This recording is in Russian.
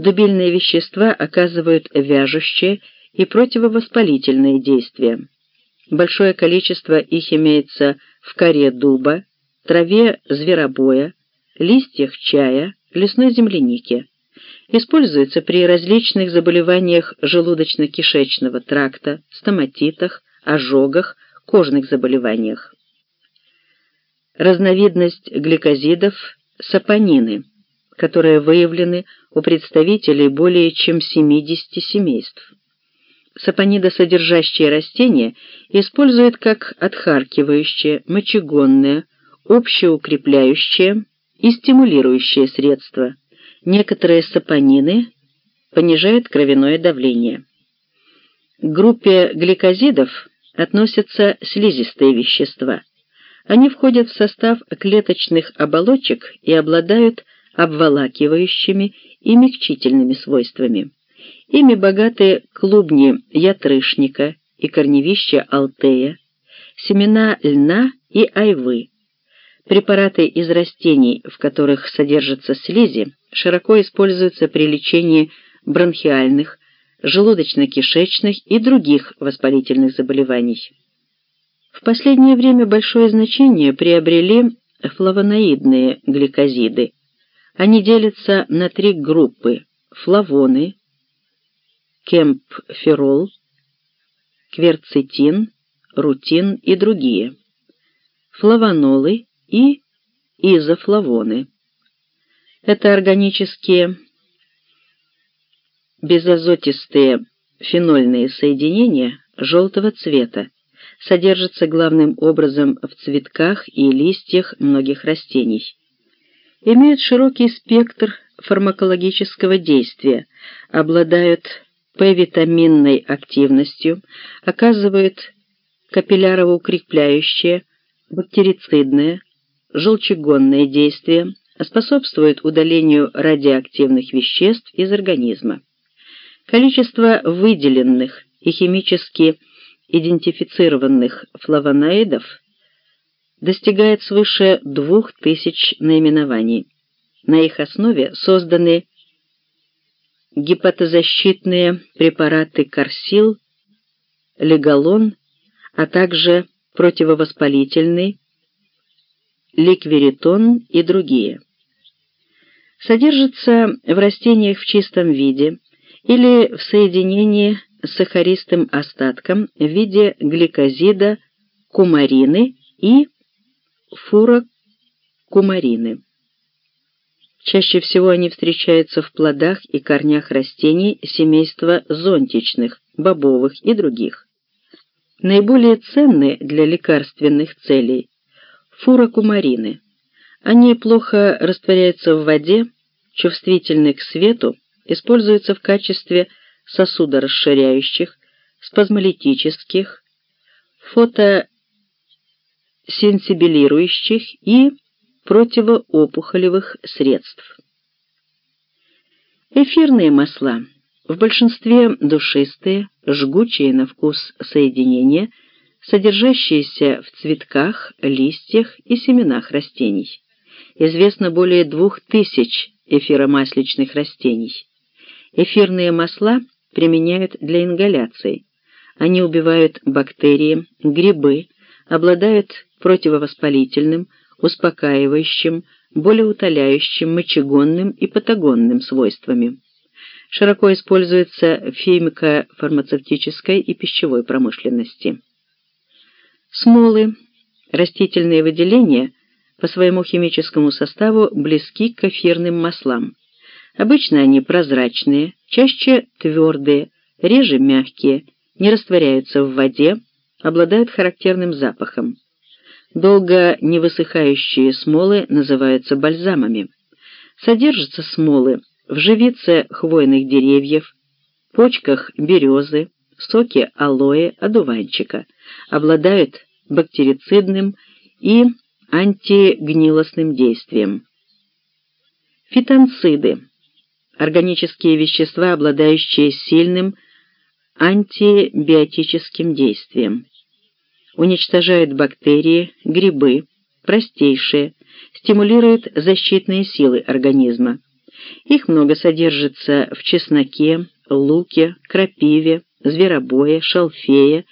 Дубильные вещества оказывают вяжущее и противовоспалительные действия. Большое количество их имеется в коре дуба, траве зверобоя, листьях чая, лесной земляники. Используется при различных заболеваниях желудочно-кишечного тракта, стоматитах, ожогах, кожных заболеваниях. Разновидность гликозидов – сапонины, которые выявлены у представителей более чем 70 семейств. Сапонидосодержащие растения используют как отхаркивающее, мочегонное, общеукрепляющее и стимулирующее средство. Некоторые сапонины понижают кровяное давление. К группе гликозидов относятся слизистые вещества. Они входят в состав клеточных оболочек и обладают обволакивающими и мягчительными свойствами. Ими богаты клубни ятрышника и корневища алтея, семена льна и айвы. Препараты из растений, в которых содержатся слизи, широко используются при лечении бронхиальных, желудочно-кишечных и других воспалительных заболеваний. В последнее время большое значение приобрели флавоноидные гликозиды. Они делятся на три группы – флавоны, кемпферол, кверцетин, рутин и другие, флавонолы и изофлавоны. Это органические безазотистые фенольные соединения желтого цвета, содержатся главным образом в цветках и листьях многих растений. Имеют широкий спектр фармакологического действия, обладают П-витаминной активностью, оказывают капиллярово-укрепляющее, бактерицидное, желчегонное действие, способствуют удалению радиоактивных веществ из организма. Количество выделенных и химически идентифицированных флавоноидов достигает свыше 2000 наименований. На их основе созданы гепатозащитные препараты Корсил, Легалон, а также противовоспалительный, ликверитон и другие. Содержится в растениях в чистом виде или в соединении с сахаристым остатком в виде гликозида кумарины и фурокумарины. Чаще всего они встречаются в плодах и корнях растений семейства зонтичных, бобовых и других. Наиболее ценны для лекарственных целей фурокумарины. Они плохо растворяются в воде, чувствительны к свету, используются в качестве сосудорасширяющих, спазмолитических, фотосенсибилирующих и противоопухолевых средств. Эфирные масла в большинстве душистые, жгучие на вкус соединения, содержащиеся в цветках, листьях и семенах растений. Известно более двух тысяч эфиромасличных растений. Эфирные масла применяют для ингаляции. Они убивают бактерии, грибы, обладают противовоспалительным, успокаивающим, болеутоляющим, мочегонным и патагонным свойствами. Широко используется в химико-фармацевтической и пищевой промышленности. Смолы, растительные выделения, по своему химическому составу близки к эфирным маслам. Обычно они прозрачные, чаще твердые, реже мягкие, не растворяются в воде, обладают характерным запахом. Долго не высыхающие смолы называются бальзамами. Содержатся смолы в живице хвойных деревьев, почках березы, соке алоэ, одуванчика, обладают бактерицидным и антигнилостным действием. Фитонциды – органические вещества, обладающие сильным антибиотическим действием уничтожает бактерии, грибы, простейшие, стимулирует защитные силы организма, Их много содержится в чесноке, луке, крапиве, зверобое, шалфее,